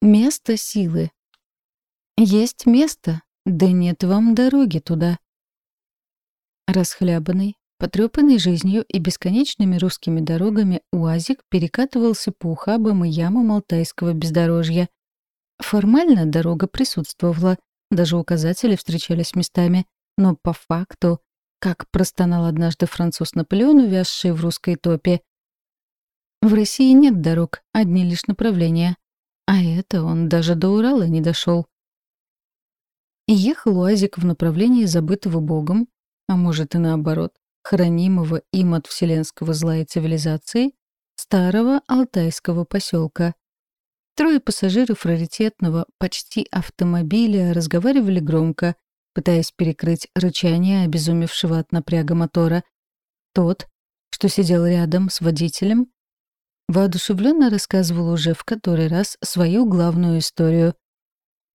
Место силы. Есть место, да нет вам дороги туда. Расхлябанный, потрепанный жизнью и бесконечными русскими дорогами УАЗик перекатывался по ухабам и ямам Алтайского бездорожья. Формально дорога присутствовала, даже указатели встречались местами, но по факту, как простонал однажды француз Наполеон, увязший в русской топе, в России нет дорог, одни лишь направления. А это он даже до Урала не дошел. Ехал УАЗик в направлении забытого Богом, а может и наоборот, хранимого им от вселенского зла и цивилизации, старого алтайского поселка. Трое пассажиров раритетного, почти автомобиля разговаривали громко, пытаясь перекрыть рычание обезумевшего от напряга мотора. Тот, что сидел рядом с водителем, воодушевленно рассказывал уже в который раз свою главную историю.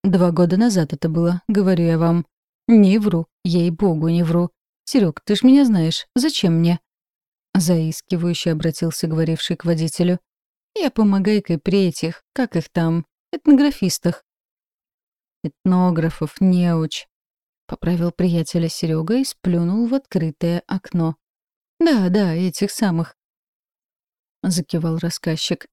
Два года назад это было, говорю я вам. Не вру, ей-богу, не вру. Серег, ты ж меня знаешь, зачем мне? Заискивающе обратился говоривший к водителю. Я помогайкой при этих, как их там, этнографистах. Этнографов, неуч. Поправил приятеля Серега и сплюнул в открытое окно. Да, да, этих самых. — закивал рассказчик.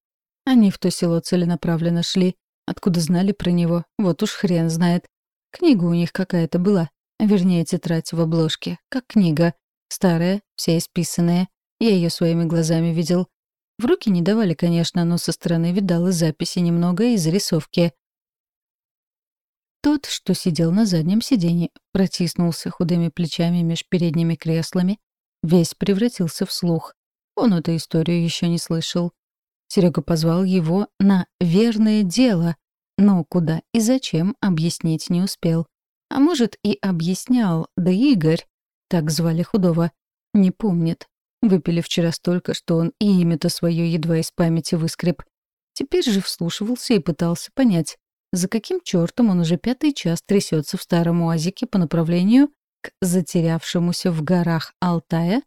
Они в то село целенаправленно шли. Откуда знали про него, вот уж хрен знает. Книга у них какая-то была. Вернее, тетрадь в обложке. Как книга. Старая, вся исписанная. Я ее своими глазами видел. В руки не давали, конечно, но со стороны видал и записи немного, и зарисовки. Тот, что сидел на заднем сиденье, протиснулся худыми плечами меж передними креслами, весь превратился в слух. Он эту историю еще не слышал. Серега позвал его на верное дело, но куда и зачем объяснить не успел. А может, и объяснял, да Игорь, так звали худого, не помнит. Выпили вчера столько, что он и имя-то свое едва из памяти выскреб. Теперь же вслушивался и пытался понять, за каким чертом он уже пятый час трясется в старом уазике по направлению к затерявшемуся в горах Алтая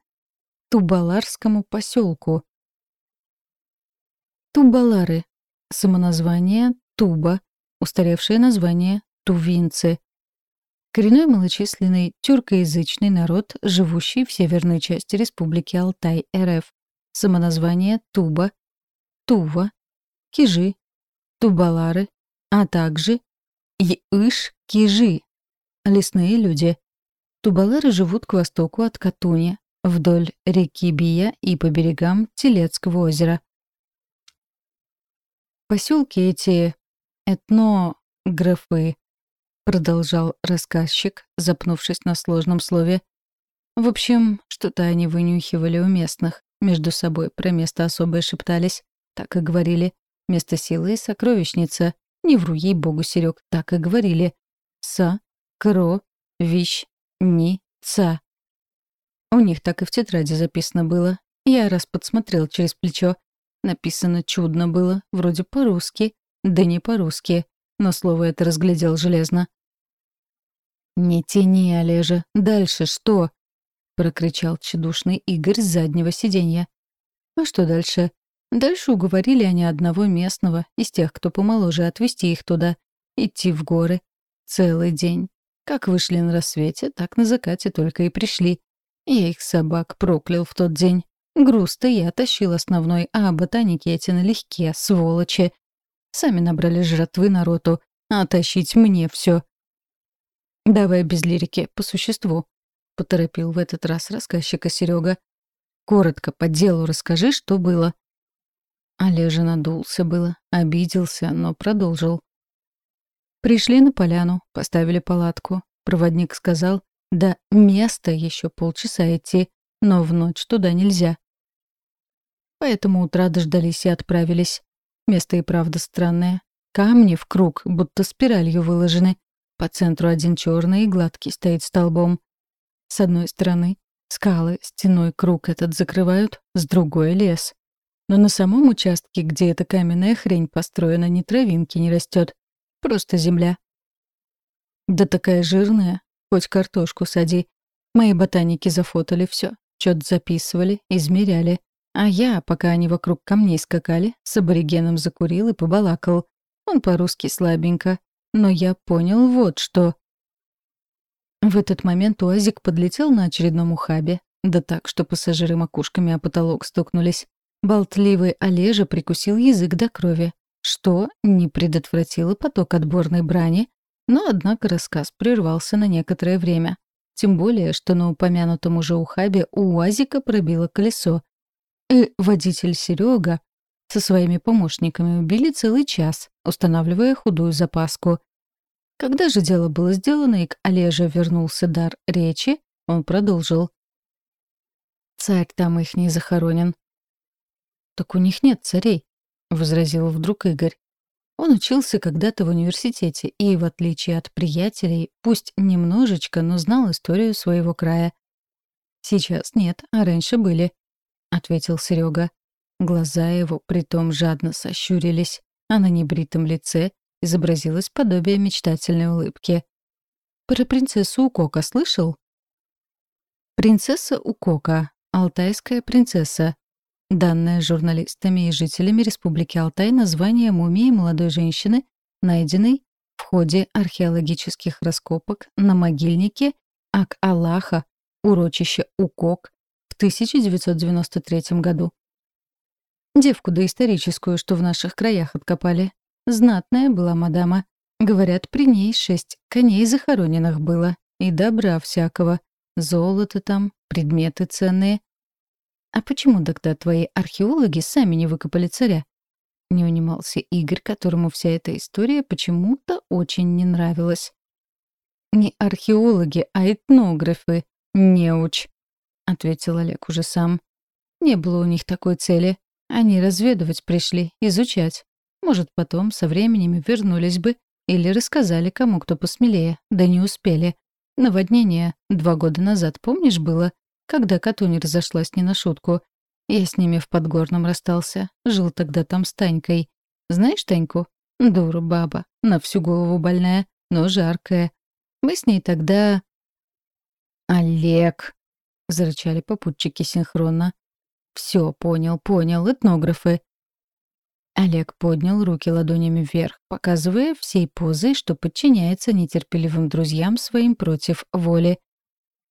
Тубаларскому поселку. Тубалары. Самоназвание Туба. Устаревшее название Тувинцы. Коренной малочисленный тюркоязычный народ, живущий в северной части республики Алтай, РФ. Самоназвание Туба, Тува, Кижи, Тубалары, а также Йыш-Кижи. Лесные люди. Тубалары живут к востоку от Катуни, вдоль реки Бия и по берегам Телецкого озера. Поселки эти этнографы, продолжал рассказчик, запнувшись на сложном слове. В общем, что-то они вынюхивали у местных, между собой про место особое шептались, так и говорили. Место силы и сокровищница. Не вру ей богу, Серег, так и говорили. Са, кро, вищ, ни, ца. У них так и в тетради записано было. Я раз подсмотрел через плечо. Написано чудно было, вроде по-русски. Да не по-русски. Но слово это разглядел железно. «Не тяни, Олежа. Дальше что?» — прокричал тщедушный Игорь с заднего сиденья. «А что дальше?» Дальше уговорили они одного местного, из тех, кто помоложе, отвезти их туда. Идти в горы. Целый день. Как вышли на рассвете, так на закате только и пришли. Я их собак проклял в тот день. Груз-то я тащил основной, а ботаники эти налегке, сволочи. Сами набрали жратвы народу, а тащить мне все. «Давай без лирики, по существу», — поторопил в этот раз рассказчика Серега. «Коротко, по делу расскажи, что было». Олежа надулся было, обиделся, но продолжил. Пришли на поляну, поставили палатку. Проводник сказал, до места еще полчаса идти, но в ночь туда нельзя. Поэтому утра дождались и отправились. Место и правда странное. Камни в круг, будто спиралью выложены. По центру один черный и гладкий стоит столбом. С одной стороны скалы, стеной круг этот закрывают, с другой — лес. Но на самом участке, где эта каменная хрень построена, ни травинки не растет, Просто земля. Да такая жирная, Хоть картошку сади. Мои ботаники зафотали все, что-то записывали, измеряли. А я, пока они вокруг камней скакали, с аборигеном закурил и побалакал. Он по-русски слабенько. Но я понял вот что. В этот момент УАЗик подлетел на очередном ухабе. Да так, что пассажиры макушками о потолок стукнулись. Болтливый Олежа прикусил язык до крови, что не предотвратило поток отборной брани, но, однако, рассказ прервался на некоторое время. Тем более, что на упомянутом уже ухабе у УАЗика пробило колесо. И водитель Серега со своими помощниками убили целый час, устанавливая худую запаску. Когда же дело было сделано и к Олеже вернулся дар речи, он продолжил. «Царь там их не захоронен». «Так у них нет царей», — возразил вдруг Игорь. Он учился когда-то в университете и, в отличие от приятелей, пусть немножечко, но знал историю своего края. «Сейчас нет, а раньше были», — ответил Серега. Глаза его притом жадно сощурились, а на небритом лице изобразилось подобие мечтательной улыбки. «Про принцессу Укока слышал?» «Принцесса Укока, алтайская принцесса», Данное журналистами и жителями Республики Алтай название мумии молодой женщины, найденной в ходе археологических раскопок на могильнике Ак-Аллаха, урочище Укок, в 1993 году. Девку доисторическую, что в наших краях откопали. Знатная была мадама. Говорят, при ней шесть коней захороненных было. И добра всякого. Золото там, предметы ценные. «А почему тогда твои археологи сами не выкопали царя?» Не унимался Игорь, которому вся эта история почему-то очень не нравилась. «Не археологи, а этнографы, неуч», — ответил Олег уже сам. «Не было у них такой цели. Они разведывать пришли, изучать. Может, потом, со временем, вернулись бы или рассказали кому, кто посмелее, да не успели. Наводнение два года назад, помнишь, было? Когда Катунь разошлась не на шутку. Я с ними в Подгорном расстался. Жил тогда там с Танькой. Знаешь Таньку? Дура баба, на всю голову больная, но жаркая. Мы с ней тогда... «Олег!» — зарычали попутчики синхронно. «Все, понял, понял, этнографы». Олег поднял руки ладонями вверх, показывая всей позой, что подчиняется нетерпеливым друзьям своим против воли.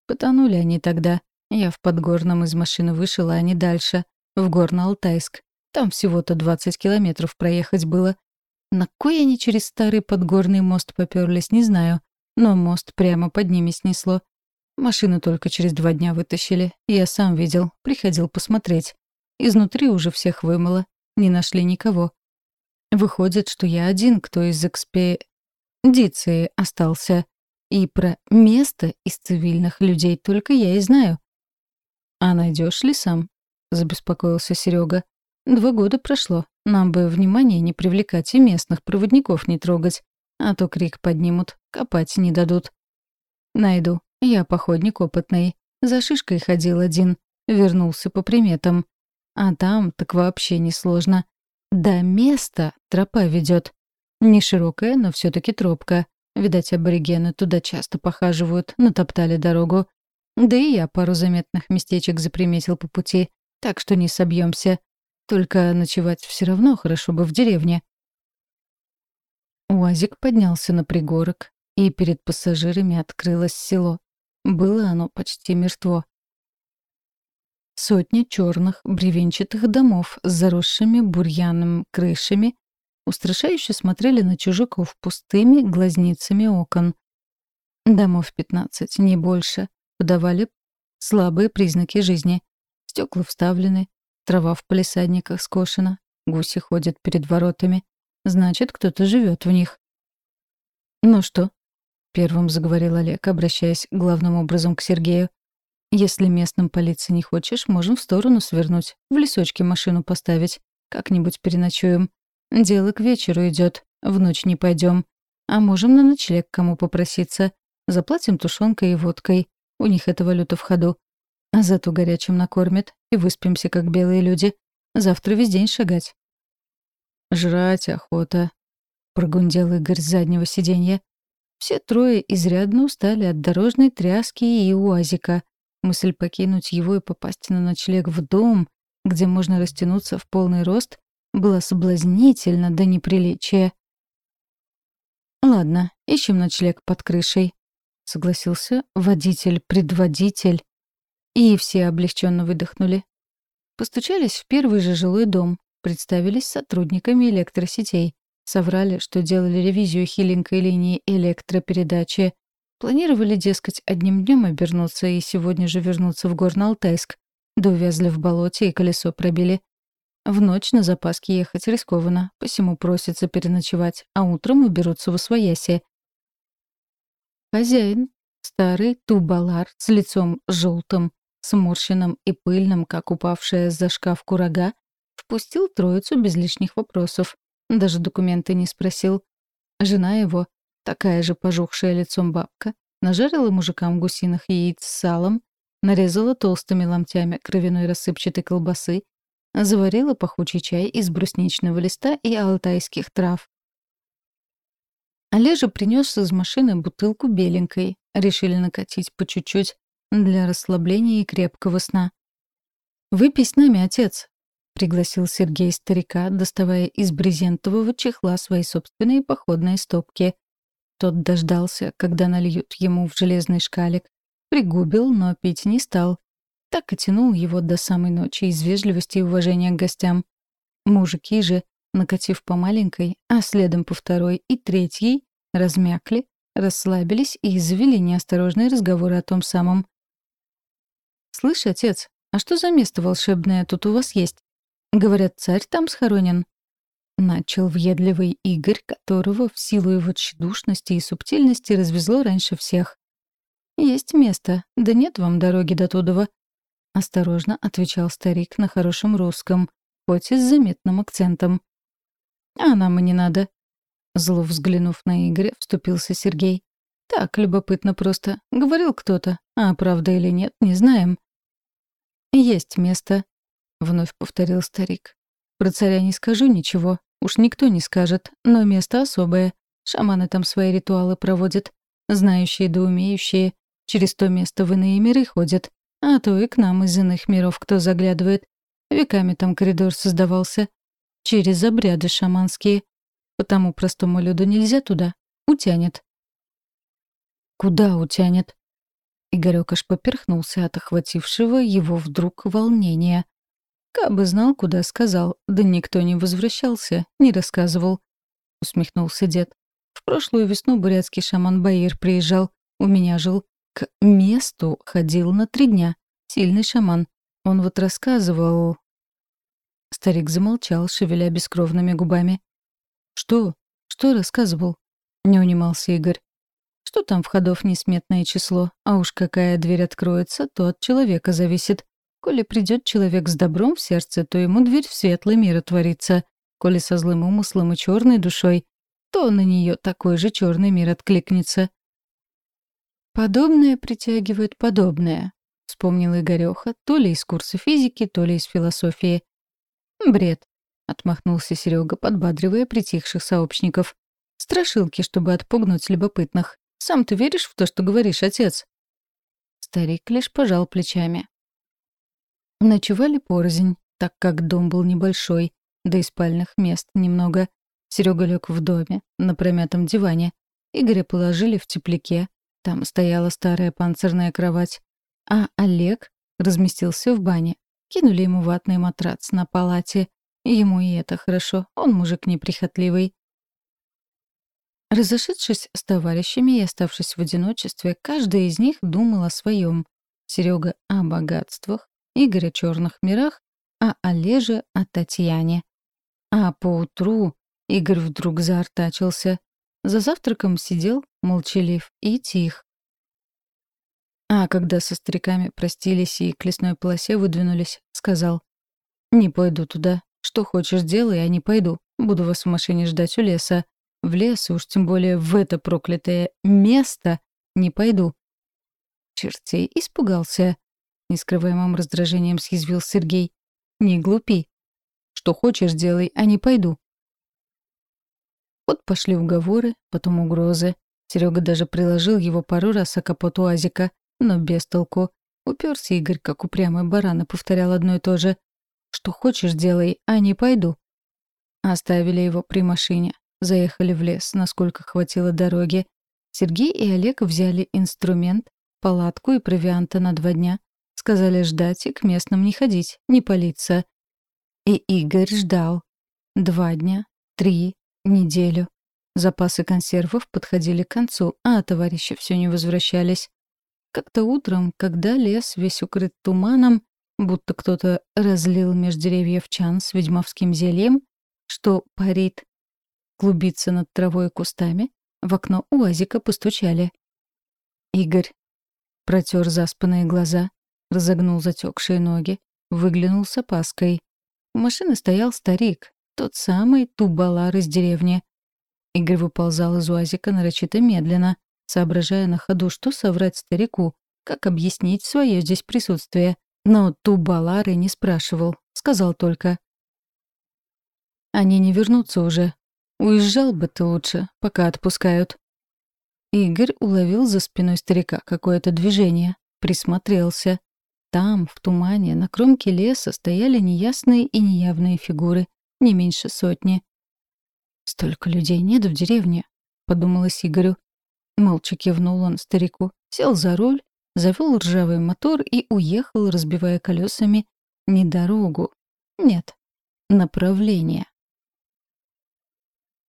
Потонули они тогда. Я в Подгорном из машины вышел, а не дальше, в Горно-Алтайск. Там всего-то 20 километров проехать было. На кой они через старый подгорный мост попёрлись, не знаю. Но мост прямо под ними снесло. Машину только через два дня вытащили. Я сам видел, приходил посмотреть. Изнутри уже всех вымыло. Не нашли никого. Выходит, что я один, кто из экспедиции остался. И про место из цивильных людей только я и знаю. «А найдешь ли сам?» — забеспокоился Серега. «Два года прошло. Нам бы внимание не привлекать и местных проводников не трогать. А то крик поднимут, копать не дадут». «Найду. Я походник опытный. За шишкой ходил один. Вернулся по приметам. А там так вообще несложно. До места тропа ведет. Не широкая, но все таки тропка. Видать, аборигены туда часто похаживают, натоптали дорогу. Да и я пару заметных местечек заприметил по пути, так что не собьемся. Только ночевать все равно хорошо бы в деревне. Уазик поднялся на пригорок, и перед пассажирами открылось село. Было оно почти мертво. Сотни черных бревенчатых домов с заросшими бурьяным крышами устрашающе смотрели на чужаков пустыми глазницами окон. Домов пятнадцать, не больше подавали слабые признаки жизни. Стекла вставлены, трава в палисадниках скошена, гуси ходят перед воротами. Значит, кто-то живет в них. «Ну что?» — первым заговорил Олег, обращаясь главным образом к Сергею. «Если местным полиции не хочешь, можем в сторону свернуть, в лесочке машину поставить. Как-нибудь переночуем. Дело к вечеру идет, в ночь не пойдем. А можем на ночлег кому попроситься. Заплатим тушенкой и водкой. У них это валюта в ходу. А зато горячим накормят, и выспимся, как белые люди. Завтра весь день шагать. «Жрать охота», — прогундел Игорь с заднего сиденья. Все трое изрядно устали от дорожной тряски и уазика. Мысль покинуть его и попасть на ночлег в дом, где можно растянуться в полный рост, была соблазнительна до неприличия. Ладно, ищем ночлег под крышей. Согласился водитель-предводитель. И все облегченно выдохнули. Постучались в первый же жилой дом, представились сотрудниками электросетей. Соврали, что делали ревизию хиленькой линии электропередачи. Планировали, дескать, одним днем обернуться и сегодня же вернуться в Горно-Алтайск. Да увязли в болоте и колесо пробили. В ночь на запаске ехать рискованно, посему просится переночевать, а утром уберутся в освояси. Хозяин, старый тубалар с лицом желтым, сморщенным и пыльным, как упавшая за шкаф курага, впустил троицу без лишних вопросов. Даже документы не спросил. Жена его, такая же пожухшая лицом бабка, нажарила мужикам гусиных яиц с салом, нарезала толстыми ломтями кровяной рассыпчатой колбасы, заварила пахучий чай из брусничного листа и алтайских трав. Олежа принес из машины бутылку беленькой. Решили накатить по чуть-чуть для расслабления и крепкого сна. «Выпей с нами, отец», — пригласил Сергей старика, доставая из брезентового чехла свои собственные походные стопки. Тот дождался, когда нальют ему в железный шкалик. Пригубил, но пить не стал. Так и тянул его до самой ночи из вежливости и уважения к гостям. Мужики же, накатив по маленькой, а следом по второй и третьей, размякли, расслабились и завели неосторожные разговоры о том самом. «Слышь, отец, а что за место волшебное тут у вас есть? Говорят, царь там схоронен». Начал въедливый Игорь, которого в силу его тщедушности и субтильности развезло раньше всех. «Есть место, да нет вам дороги до Тудова», — осторожно отвечал старик на хорошем русском, хоть и с заметным акцентом. «А нам и не надо», — зло взглянув на Игоря, вступился Сергей. «Так, любопытно просто. Говорил кто-то, а правда или нет, не знаем». «Есть место», — вновь повторил старик. «Про царя не скажу ничего, уж никто не скажет, но место особое. Шаманы там свои ритуалы проводят, знающие да умеющие, Через то место в иные миры ходят, а то и к нам из иных миров кто заглядывает. Веками там коридор создавался. Через обряды шаманские. Потому простому люду нельзя туда. Утянет. Куда утянет? Игорёк аж поперхнулся от охватившего его вдруг волнения. Кабы знал, куда сказал, да никто не возвращался, не рассказывал. Усмехнулся дед. В прошлую весну бурятский шаман Баир приезжал, у меня жил. К месту ходил на три дня. Сильный шаман. Он вот рассказывал... Старик замолчал, шевеля бескровными губами. «Что? Что рассказывал?» — не унимался Игорь. «Что там входов несметное число, а уж какая дверь откроется, то от человека зависит. Коли придет человек с добром в сердце, то ему дверь в светлый мир отворится. Коли со злым умыслом и черной душой, то на нее такой же черный мир откликнется. «Подобное притягивает подобное», — вспомнил Игорёха, то ли из курса физики, то ли из философии. «Бред», — отмахнулся Серега, подбадривая притихших сообщников. «Страшилки, чтобы отпугнуть любопытных. Сам ты веришь в то, что говоришь, отец?» Старик лишь пожал плечами. Ночевали порознь, так как дом был небольшой, да и спальных мест немного. Серега лег в доме, на промятом диване. Игоря положили в тепляке, там стояла старая панцирная кровать. А Олег разместился в бане. Кинули ему ватный матрац на палате. Ему и это хорошо, он мужик неприхотливый. Разошедшись с товарищами и оставшись в одиночестве, каждый из них думал о своем. Серега о богатствах, Игорь о черных мирах, а Олежа о Татьяне. А поутру Игорь вдруг заортачился. За завтраком сидел, молчалив и тих. А когда со стариками простились и к лесной полосе выдвинулись, сказал, «Не пойду туда. Что хочешь, делай, а не пойду. Буду вас в машине ждать у леса. В лес, уж тем более в это проклятое место, не пойду». Чертей испугался. Нескрываемым раздражением съязвил Сергей. «Не глупи. Что хочешь, делай, а не пойду. Вот пошли уговоры, потом угрозы. Серега даже приложил его пару раз о капот УАЗика, но без толку. Уперся Игорь, как упрямый баран, и повторял одно и то же. «Что хочешь, делай, а не пойду». Оставили его при машине. заехали в лес, насколько хватило дороги. Сергей и Олег взяли инструмент, палатку и провианта на два дня. Сказали ждать и к местным не ходить, не палиться. И Игорь ждал. Два дня, три, неделю. Запасы консервов подходили к концу, а товарищи все не возвращались. Как-то утром, когда лес весь укрыт туманом, будто кто-то разлил меж деревьев чан с ведьмовским зельем, что парит, клубится над травой и кустами, в окно УАЗика постучали. Игорь протер заспанные глаза, разогнул затекшие ноги, выглянул с опаской. У машины стоял старик, тот самый тубалар из деревни. Игорь выползал из УАЗика нарочито медленно, соображая на ходу, что соврать старику, как объяснить свое здесь присутствие. Но Тубалары не спрашивал, сказал только. «Они не вернутся уже. Уезжал бы ты лучше, пока отпускают». Игорь уловил за спиной старика какое-то движение, присмотрелся. Там, в тумане, на кромке леса стояли неясные и неявные фигуры, не меньше сотни. «Столько людей нет в деревне», — подумалось Игорю. Молча кивнул он старику, сел за руль, завел ржавый мотор и уехал, разбивая колесами не дорогу, нет, направление.